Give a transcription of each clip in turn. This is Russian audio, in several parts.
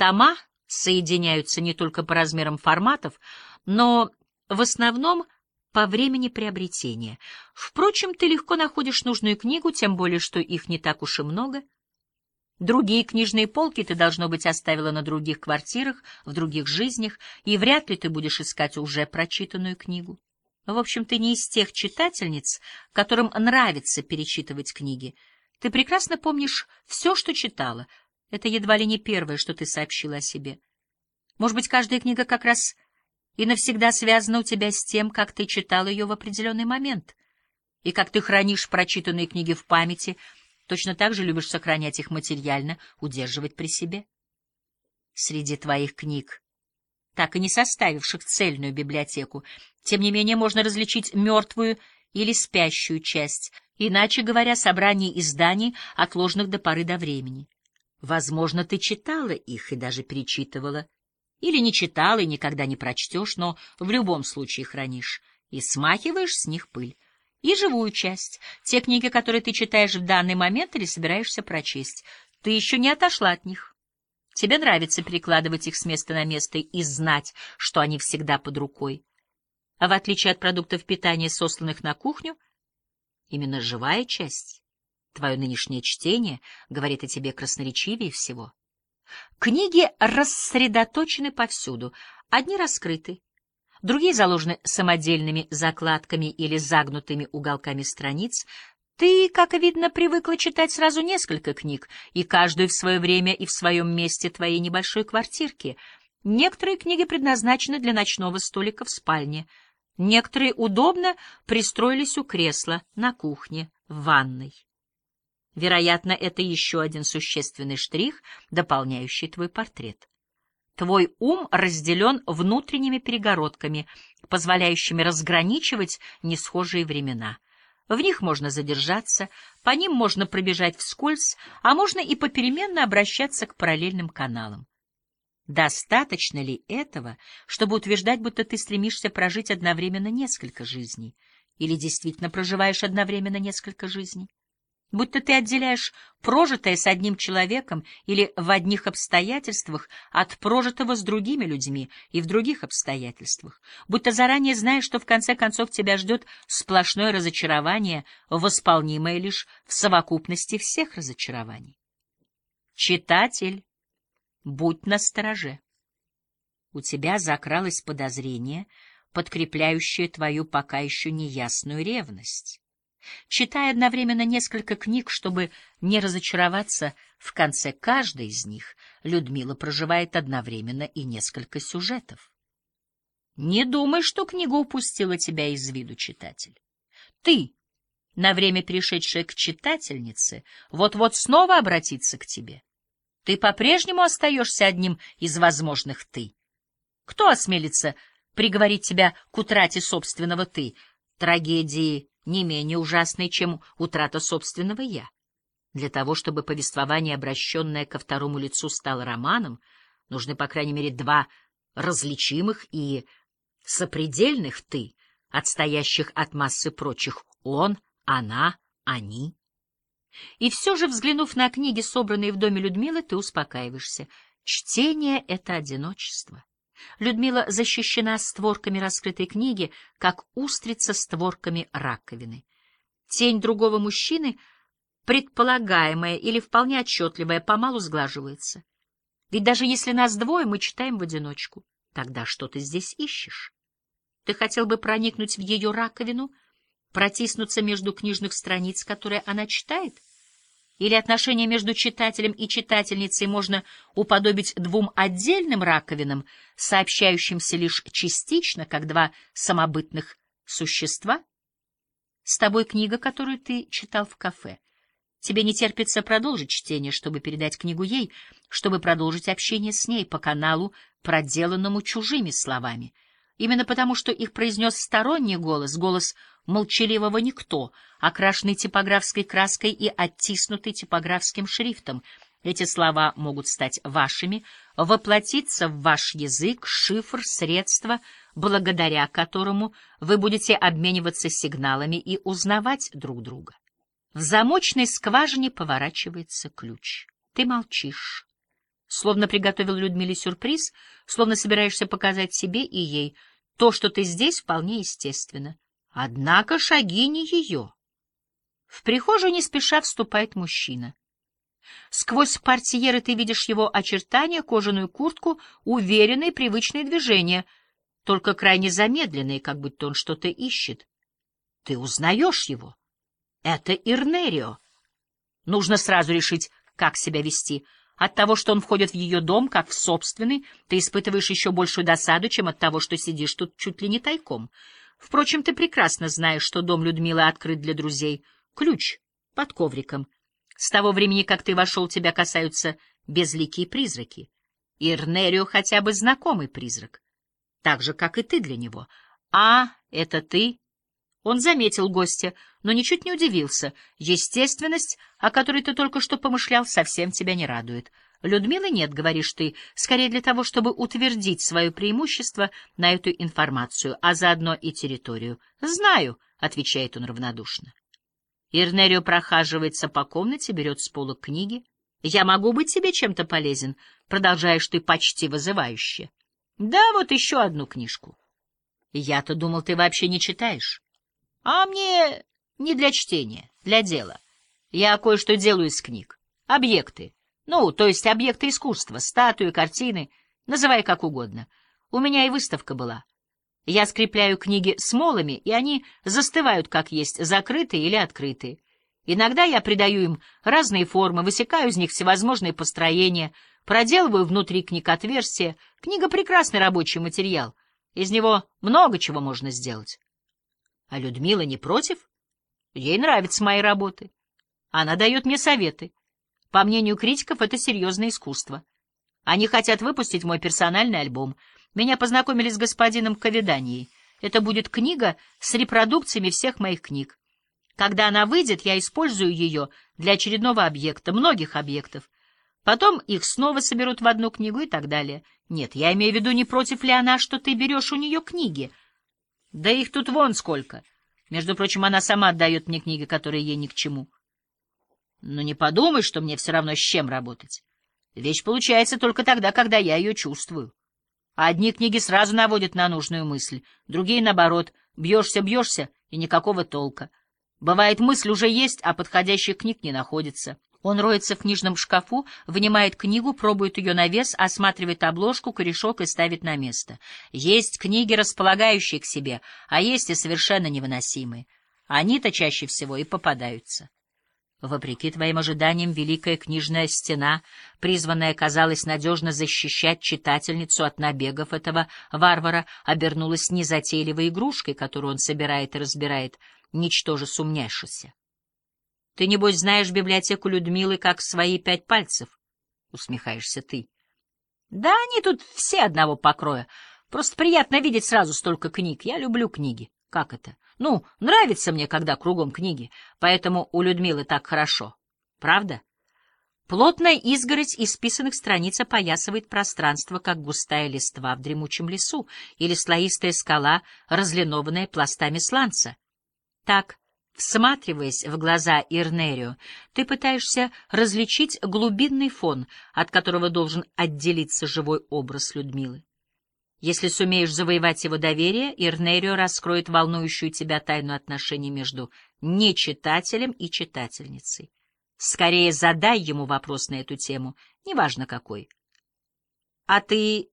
Тома соединяются не только по размерам форматов, но в основном по времени приобретения. Впрочем, ты легко находишь нужную книгу, тем более, что их не так уж и много. Другие книжные полки ты, должно быть, оставила на других квартирах, в других жизнях, и вряд ли ты будешь искать уже прочитанную книгу. В общем, ты не из тех читательниц, которым нравится перечитывать книги. Ты прекрасно помнишь все, что читала. Это едва ли не первое, что ты сообщила о себе. Может быть, каждая книга как раз и навсегда связана у тебя с тем, как ты читал ее в определенный момент, и как ты хранишь прочитанные книги в памяти, точно так же любишь сохранять их материально, удерживать при себе. Среди твоих книг, так и не составивших цельную библиотеку, тем не менее можно различить мертвую или спящую часть, иначе говоря, собрание изданий, отложенных до поры до времени. Возможно, ты читала их и даже перечитывала, или не читал и никогда не прочтешь, но в любом случае хранишь и смахиваешь с них пыль. И живую часть, те книги, которые ты читаешь в данный момент или собираешься прочесть. Ты еще не отошла от них. Тебе нравится перекладывать их с места на место и знать, что они всегда под рукой. А в отличие от продуктов питания, сосланных на кухню, именно живая часть, твое нынешнее чтение, говорит о тебе красноречивее всего. Книги рассредоточены повсюду. Одни раскрыты, другие заложены самодельными закладками или загнутыми уголками страниц. Ты, как видно, привыкла читать сразу несколько книг, и каждую в свое время и в своем месте твоей небольшой квартирки. Некоторые книги предназначены для ночного столика в спальне, некоторые удобно пристроились у кресла, на кухне, в ванной. Вероятно, это еще один существенный штрих, дополняющий твой портрет. Твой ум разделен внутренними перегородками, позволяющими разграничивать несхожие времена. В них можно задержаться, по ним можно пробежать вскользь, а можно и попеременно обращаться к параллельным каналам. Достаточно ли этого, чтобы утверждать, будто ты стремишься прожить одновременно несколько жизней? Или действительно проживаешь одновременно несколько жизней? Будто ты отделяешь прожитое с одним человеком или в одних обстоятельствах от прожитого с другими людьми и в других обстоятельствах, будто заранее знаешь, что в конце концов тебя ждет сплошное разочарование, восполнимое лишь в совокупности всех разочарований. Читатель, будь настороже. У тебя закралось подозрение, подкрепляющее твою пока еще неясную ревность. Читая одновременно несколько книг, чтобы не разочароваться в конце каждой из них, Людмила проживает одновременно и несколько сюжетов. Не думай, что книга упустила тебя из виду, читатель. Ты, на время перешедшая к читательнице, вот-вот снова обратится к тебе. Ты по-прежнему остаешься одним из возможных «ты». Кто осмелится приговорить тебя к утрате собственного «ты», трагедии не менее ужасной, чем утрата собственного «я». Для того, чтобы повествование, обращенное ко второму лицу, стало романом, нужны, по крайней мере, два различимых и сопредельных «ты», отстоящих от массы прочих «он», «она», «они». И все же, взглянув на книги, собранные в доме Людмилы, ты успокаиваешься. Чтение — это одиночество. Людмила защищена створками раскрытой книги, как устрица створками раковины. Тень другого мужчины, предполагаемая или вполне отчетливая, помалу сглаживается. Ведь даже если нас двое, мы читаем в одиночку. Тогда что ты здесь ищешь? Ты хотел бы проникнуть в ее раковину, протиснуться между книжных страниц, которые она читает — или отношения между читателем и читательницей можно уподобить двум отдельным раковинам, сообщающимся лишь частично, как два самобытных существа? С тобой книга, которую ты читал в кафе. Тебе не терпится продолжить чтение, чтобы передать книгу ей, чтобы продолжить общение с ней по каналу, проделанному чужими словами — именно потому, что их произнес сторонний голос, голос молчаливого никто, окрашенный типографской краской и оттиснутый типографским шрифтом. Эти слова могут стать вашими, воплотиться в ваш язык, шифр, средство, благодаря которому вы будете обмениваться сигналами и узнавать друг друга. В замочной скважине поворачивается ключ. Ты молчишь. Словно приготовил Людмиле сюрприз, словно собираешься показать себе и ей. То, что ты здесь, вполне естественно. Однако шаги не ее. В прихожую не спеша вступает мужчина. Сквозь портьеры ты видишь его очертания, кожаную куртку, уверенные, привычные движения, только крайне замедленные, как будто он что-то ищет. Ты узнаешь его. Это Ирнерио. Нужно сразу решить, как себя вести. От того, что он входит в ее дом, как в собственный, ты испытываешь еще большую досаду, чем от того, что сидишь тут чуть ли не тайком. Впрочем, ты прекрасно знаешь, что дом Людмилы открыт для друзей. Ключ под ковриком. С того времени, как ты вошел, тебя касаются безликие призраки. Ирнерио хотя бы знакомый призрак. Так же, как и ты для него. А, это ты он заметил гостя, но ничуть не удивился. Естественность, о которой ты только что помышлял, совсем тебя не радует. Людмилы нет, говоришь ты, скорее для того, чтобы утвердить свое преимущество на эту информацию, а заодно и территорию. Знаю, — отвечает он равнодушно. Ирнерио прохаживается по комнате, берет с пола книги. «Я могу быть тебе чем-то полезен?» — продолжаешь ты почти вызывающе. «Да, вот еще одну книжку». «Я-то думал, ты вообще не читаешь». А мне не для чтения, для дела. Я кое-что делаю из книг. Объекты. Ну, то есть объекты искусства, статуи, картины, называй как угодно. У меня и выставка была. Я скрепляю книги смолами, и они застывают как есть, закрытые или открытые. Иногда я придаю им разные формы, высекаю из них всевозможные построения, проделываю внутри книг отверстия. Книга — прекрасный рабочий материал. Из него много чего можно сделать. А Людмила не против? Ей нравятся мои работы. Она дает мне советы. По мнению критиков, это серьезное искусство. Они хотят выпустить мой персональный альбом. Меня познакомили с господином Ковиданией. Это будет книга с репродукциями всех моих книг. Когда она выйдет, я использую ее для очередного объекта, многих объектов. Потом их снова соберут в одну книгу и так далее. Нет, я имею в виду, не против ли она, что ты берешь у нее книги — да их тут вон сколько. Между прочим, она сама отдает мне книги, которые ей ни к чему. Но не подумай, что мне все равно с чем работать. Вещь получается только тогда, когда я ее чувствую. Одни книги сразу наводят на нужную мысль, другие, наоборот, бьешься-бьешься, и никакого толка. Бывает, мысль уже есть, а подходящих книг не находится. Он роется в книжном шкафу, вынимает книгу, пробует ее на вес, осматривает обложку, корешок и ставит на место. Есть книги, располагающие к себе, а есть и совершенно невыносимые. Они-то чаще всего и попадаются. Вопреки твоим ожиданиям, великая книжная стена, призванная, казалось, надежно защищать читательницу от набегов этого варвара, обернулась незатейливой игрушкой, которую он собирает и разбирает, ничтоже сумняшися. Ты, небось, знаешь библиотеку Людмилы как свои пять пальцев, — усмехаешься ты. Да они тут все одного покроя. Просто приятно видеть сразу столько книг. Я люблю книги. Как это? Ну, нравится мне, когда кругом книги, поэтому у Людмилы так хорошо. Правда? Плотная изгородь из списанных страниц опоясывает пространство, как густая листва в дремучем лесу или слоистая скала, разлинованная пластами сланца. Так, Всматриваясь в глаза Ирнерио, ты пытаешься различить глубинный фон, от которого должен отделиться живой образ Людмилы. Если сумеешь завоевать его доверие, Ирнерио раскроет волнующую тебя тайну отношений между нечитателем и читательницей. Скорее задай ему вопрос на эту тему, неважно какой. А ты,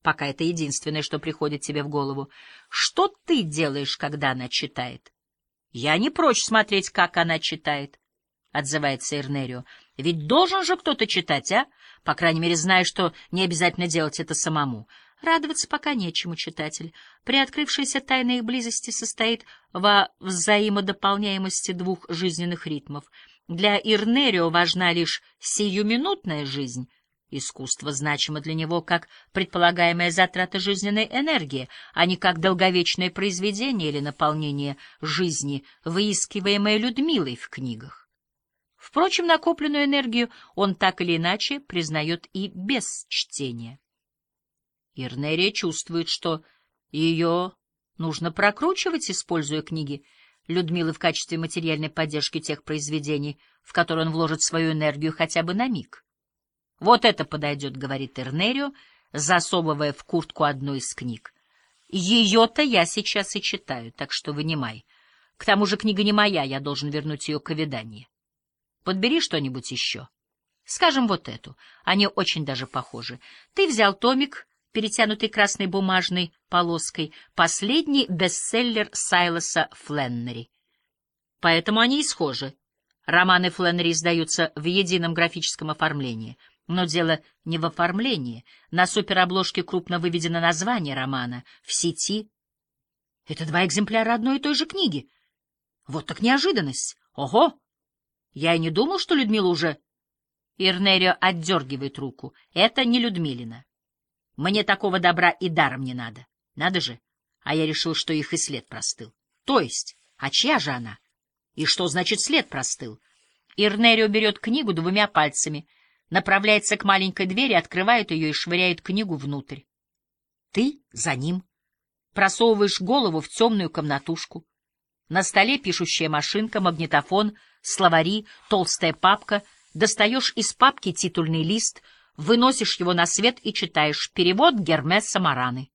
пока это единственное, что приходит тебе в голову, что ты делаешь, когда она читает? Я не прочь смотреть, как она читает, — отзывается Эрнерио. Ведь должен же кто-то читать, а? По крайней мере, зная, что не обязательно делать это самому. Радоваться пока нечему, читатель. Приоткрывшаяся тайна их близости состоит во взаимодополняемости двух жизненных ритмов. Для Ирнерио важна лишь сиюминутная жизнь, Искусство значимо для него как предполагаемая затрата жизненной энергии, а не как долговечное произведение или наполнение жизни, выискиваемое Людмилой в книгах. Впрочем, накопленную энергию он так или иначе признает и без чтения. Ирнерия чувствует, что ее нужно прокручивать, используя книги Людмилы в качестве материальной поддержки тех произведений, в которые он вложит свою энергию хотя бы на миг. Вот это подойдет, — говорит Эрнерио, засовывая в куртку одну из книг. Ее-то я сейчас и читаю, так что вынимай. К тому же книга не моя, я должен вернуть ее к овидании. Подбери что-нибудь еще. Скажем, вот эту. Они очень даже похожи. Ты взял томик, перетянутый красной бумажной полоской, последний бестселлер Сайлоса Фленнери. Поэтому они и схожи. Романы Фленнери издаются в едином графическом оформлении. Но дело не в оформлении. На суперобложке крупно выведено название романа. В сети. Это два экземпляра одной и той же книги. Вот так неожиданность. Ого! Я и не думал, что Людмила уже... Ирнерио отдергивает руку. Это не Людмилина. Мне такого добра и даром не надо. Надо же. А я решил, что их и след простыл. То есть, а чья же она? И что значит след простыл? Ирнерио берет книгу двумя пальцами, направляется к маленькой двери, открывает ее и швыряет книгу внутрь. Ты за ним. Просовываешь голову в темную комнатушку. На столе пишущая машинка, магнитофон, словари, толстая папка. Достаешь из папки титульный лист, выносишь его на свет и читаешь перевод Гермеса Мараны.